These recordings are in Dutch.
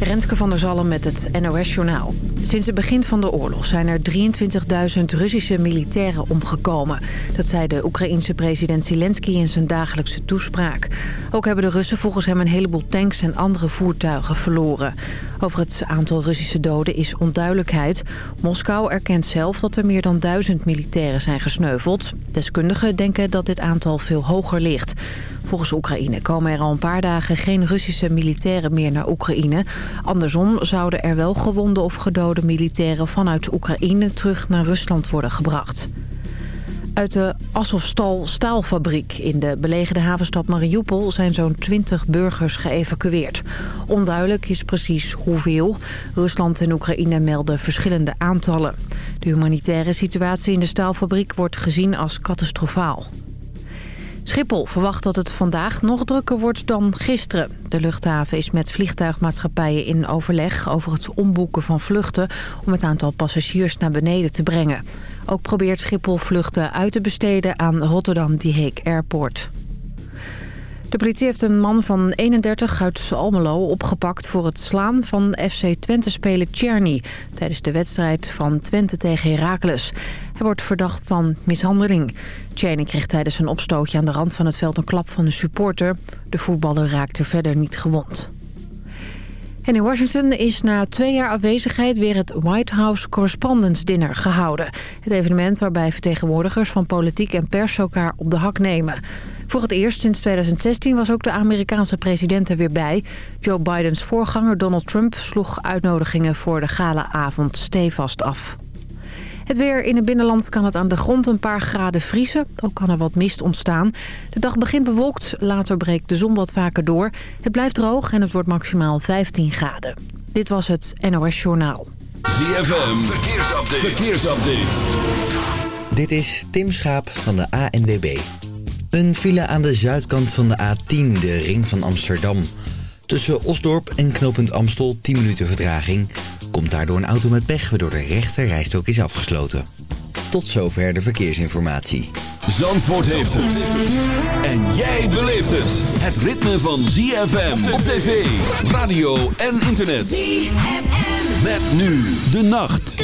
Renske van der Zalm met het NOS-journaal. Sinds het begin van de oorlog zijn er 23.000 Russische militairen omgekomen. Dat zei de Oekraïense president Zelensky in zijn dagelijkse toespraak. Ook hebben de Russen volgens hem een heleboel tanks en andere voertuigen verloren. Over het aantal Russische doden is onduidelijkheid. Moskou erkent zelf dat er meer dan duizend militairen zijn gesneuveld. Deskundigen denken dat dit aantal veel hoger ligt. Volgens Oekraïne komen er al een paar dagen geen Russische militairen meer naar Oekraïne. Andersom zouden er wel gewonde of gedode militairen vanuit Oekraïne terug naar Rusland worden gebracht. Uit de Azovstal staalfabriek in de belegerde havenstad Mariupol zijn zo'n 20 burgers geëvacueerd. Onduidelijk is precies hoeveel. Rusland en Oekraïne melden verschillende aantallen. De humanitaire situatie in de staalfabriek wordt gezien als catastrofaal. Schiphol verwacht dat het vandaag nog drukker wordt dan gisteren. De luchthaven is met vliegtuigmaatschappijen in overleg over het omboeken van vluchten... om het aantal passagiers naar beneden te brengen. Ook probeert Schiphol vluchten uit te besteden aan Rotterdam Die Hague Airport. De politie heeft een man van 31 uit Almelo opgepakt voor het slaan van FC Twente-speler Tjerny... tijdens de wedstrijd van Twente tegen Heracles. Wordt verdacht van mishandeling. Tjerny kreeg tijdens een opstootje aan de rand van het veld een klap van een supporter. De voetballer raakte verder niet gewond. En in Washington is na twee jaar afwezigheid weer het White House Correspondence Dinner gehouden. Het evenement waarbij vertegenwoordigers van politiek en pers elkaar op de hak nemen. Voor het eerst sinds 2016 was ook de Amerikaanse president er weer bij. Joe Bidens voorganger Donald Trump sloeg uitnodigingen voor de galaavond stevast af. Het weer in het binnenland kan het aan de grond een paar graden vriezen. Ook kan er wat mist ontstaan. De dag begint bewolkt, later breekt de zon wat vaker door. Het blijft droog en het wordt maximaal 15 graden. Dit was het NOS Journaal. ZFM, verkeersupdate. verkeersupdate. Dit is Tim Schaap van de ANWB. Een file aan de zuidkant van de A10, de ring van Amsterdam. Tussen Osdorp en knooppunt Amstel 10 minuten vertraging. Komt daardoor een auto met pech, waardoor de rechter rijstok is afgesloten. Tot zover de verkeersinformatie. Zandvoort heeft het. En jij beleeft het. Het ritme van ZFM op tv, radio en internet. ZFM. Met nu de nacht.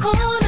corner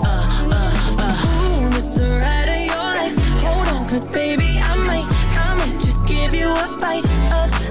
cause baby, I might, I might just give you a bite of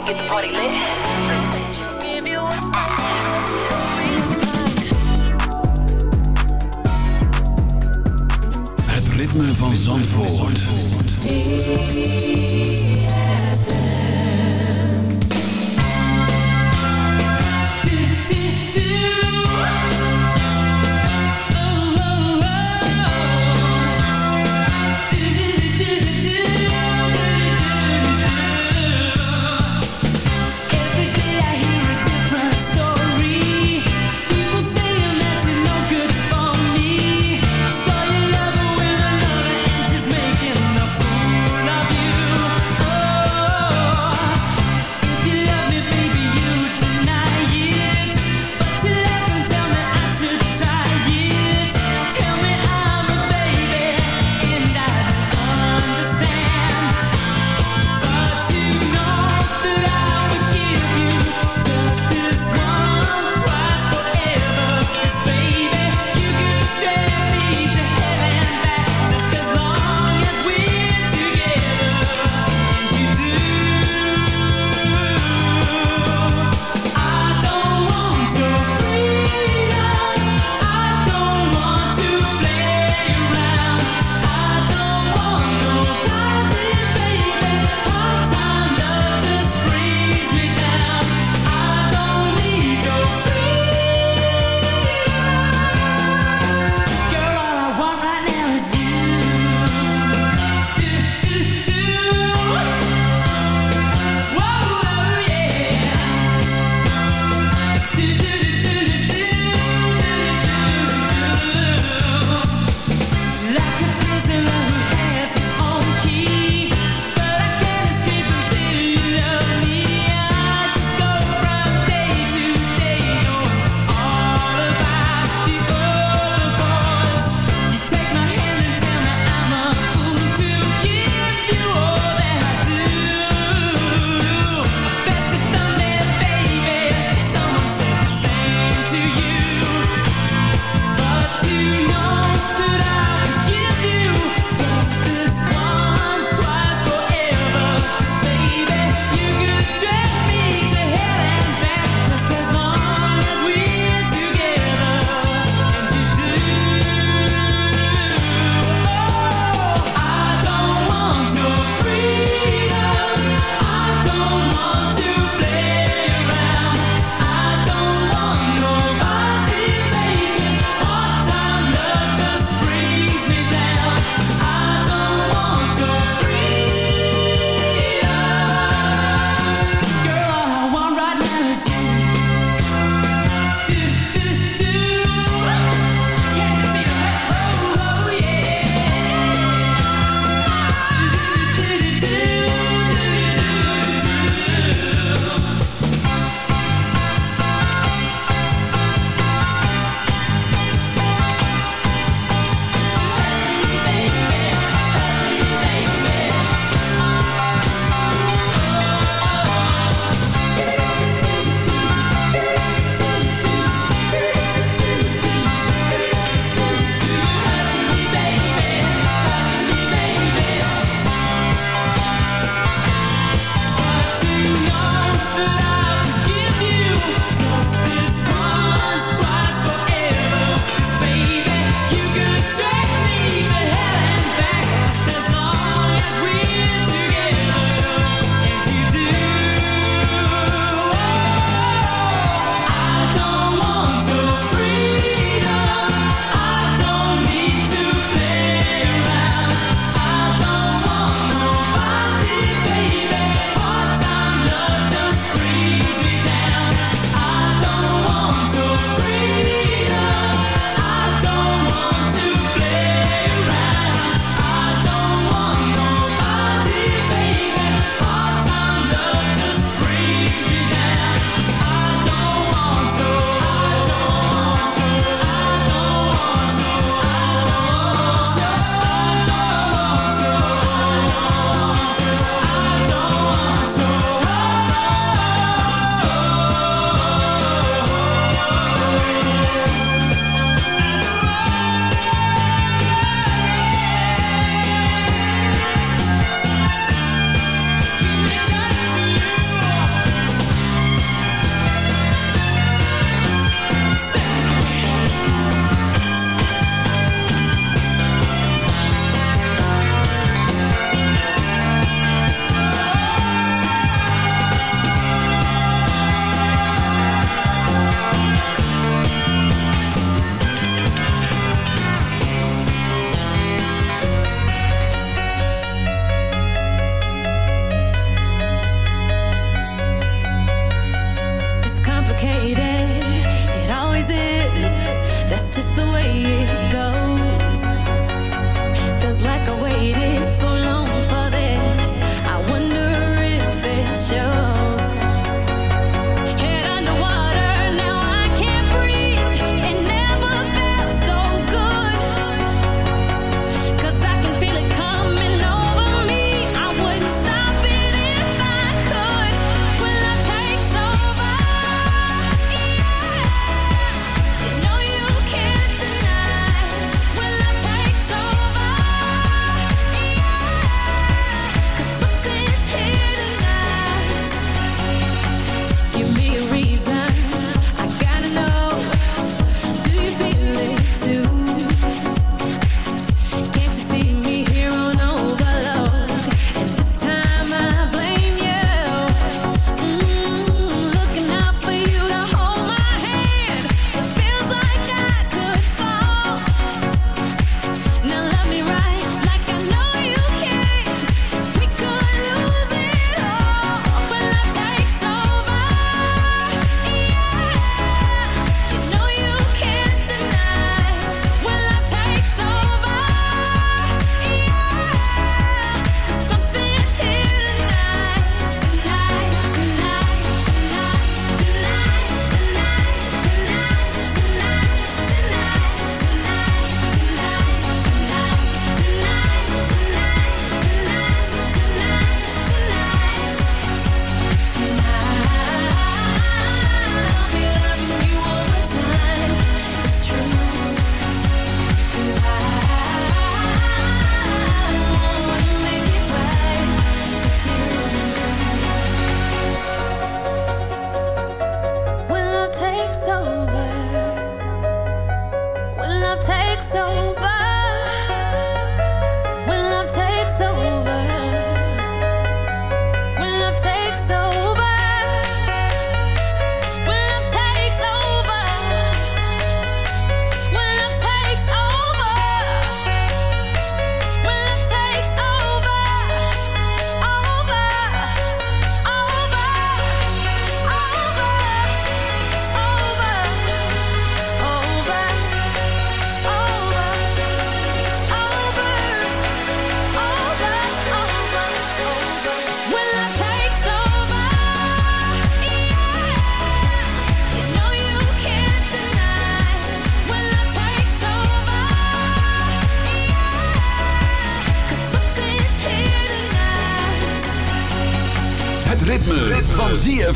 Finna get the. Het ritme van Zandvoort. Every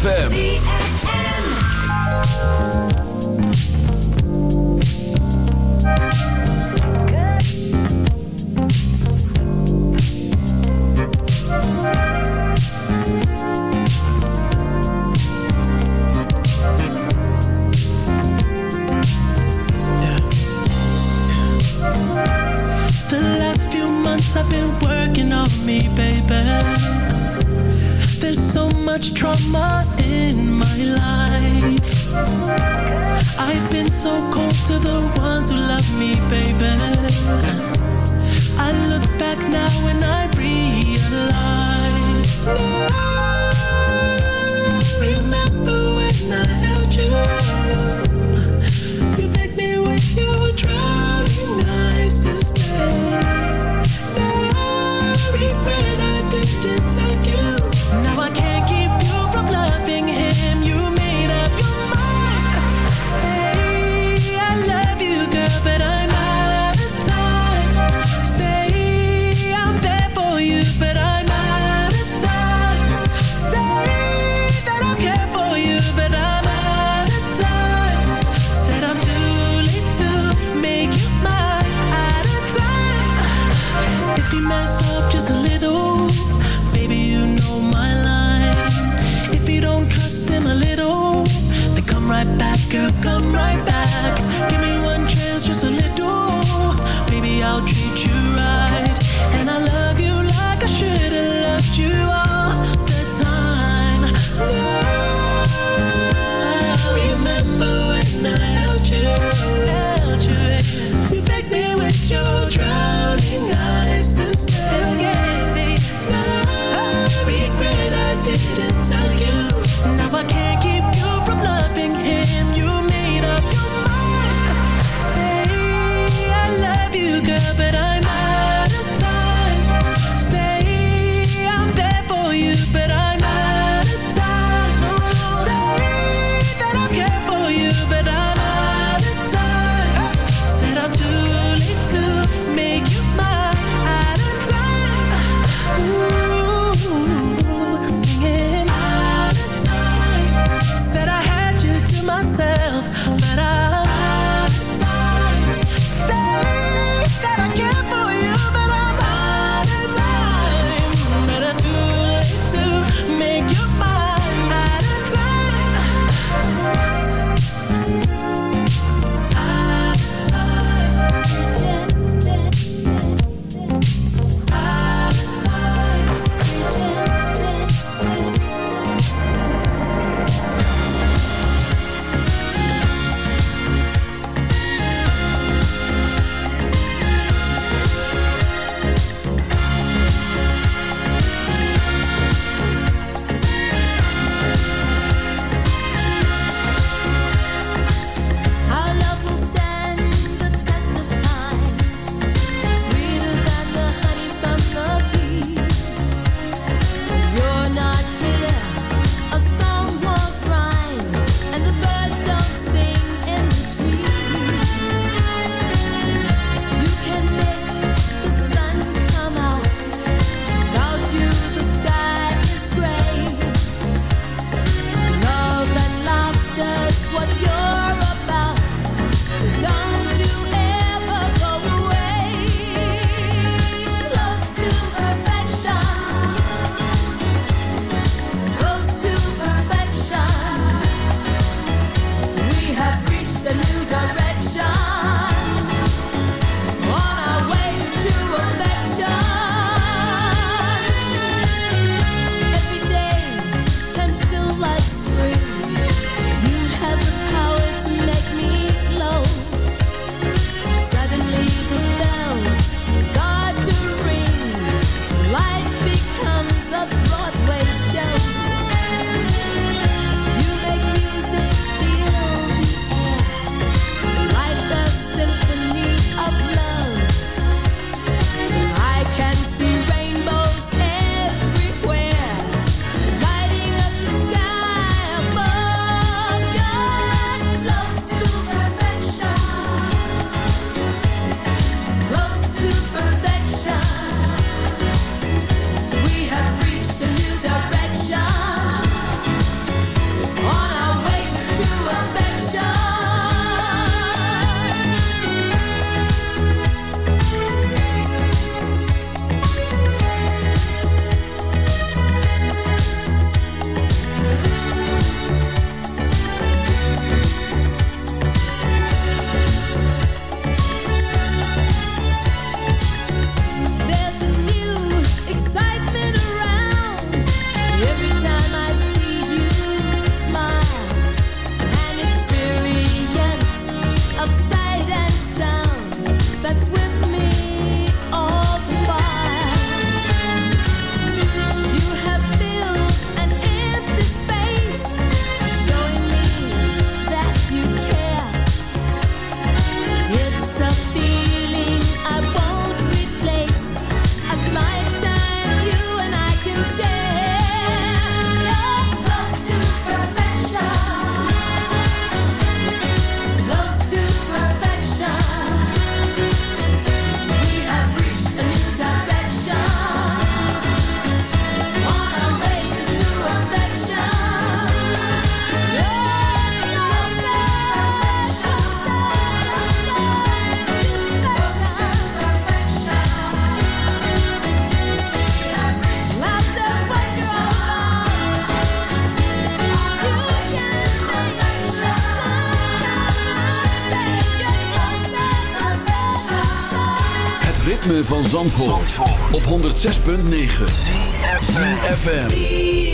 ZFM. Zandvoort, op 106.9 CFFM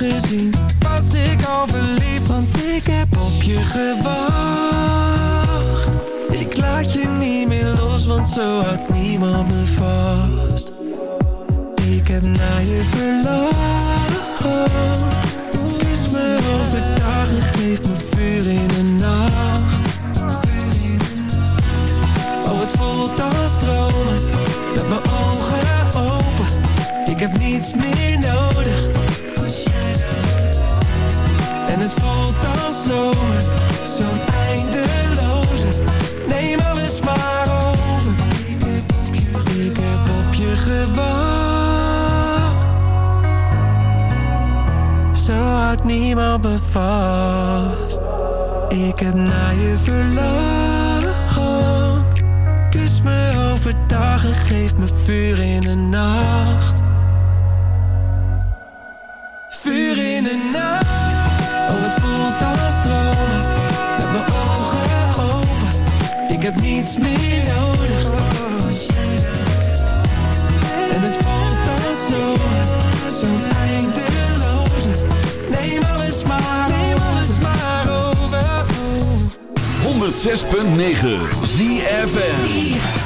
Was ik al verliefd Want ik heb op je gewacht. Ik laat je niet meer los Want zo houdt niemand me vast. Ik heb naar je verlangd Kus me overdag geef me vast. Ik heb naar je verlangd. Kus me overdag en geef me vuur in de nacht. Vuur in de nacht. Oh, het voelt als stromen Met mijn ogen open. Ik heb niets meer 106.9 ZFM.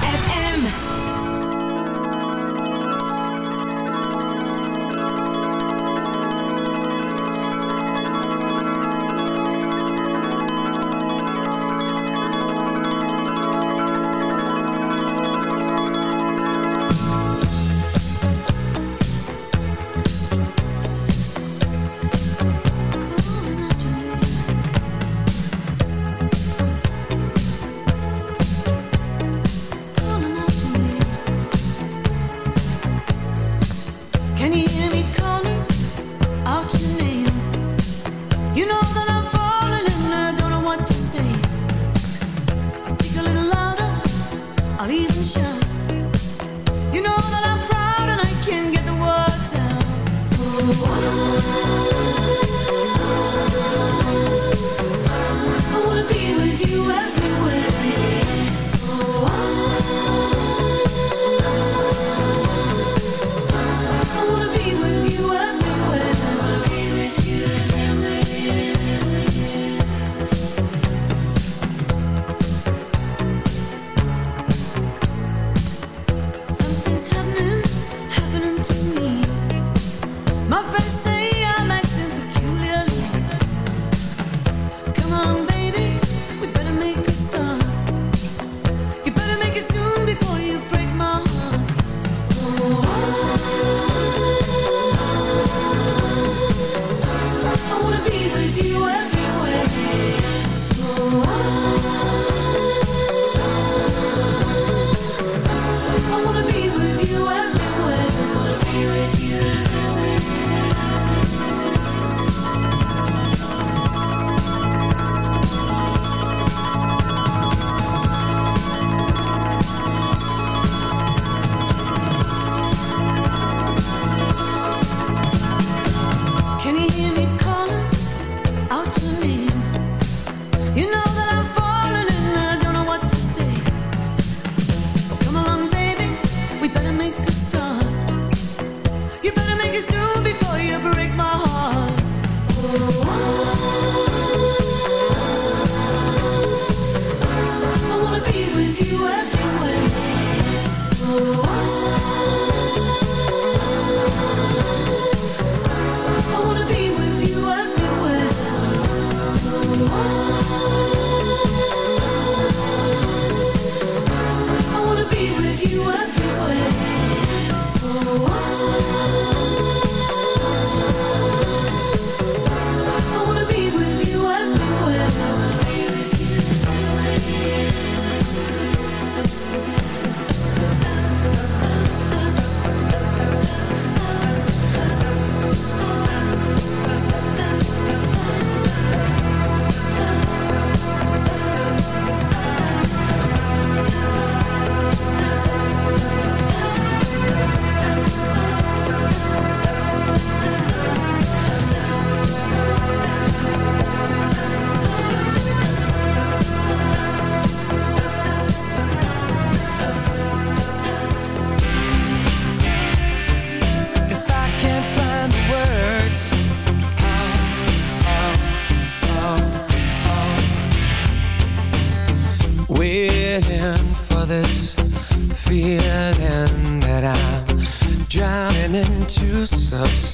close-ups